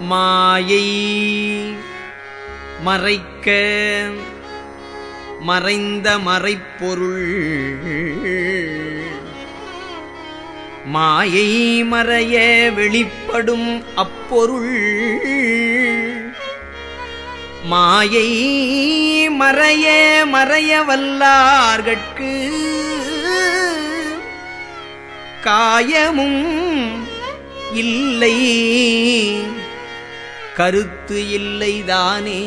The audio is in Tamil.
மாயை மறைக்க மறைந்த மறைப்பொருள். மாயை மறைய வெளிப்படும் அப்பொருள். மாயை மறைய மறைய வல்லார்கட்கு. காயமும் இல்லை. கருத்து இல்லைதானே?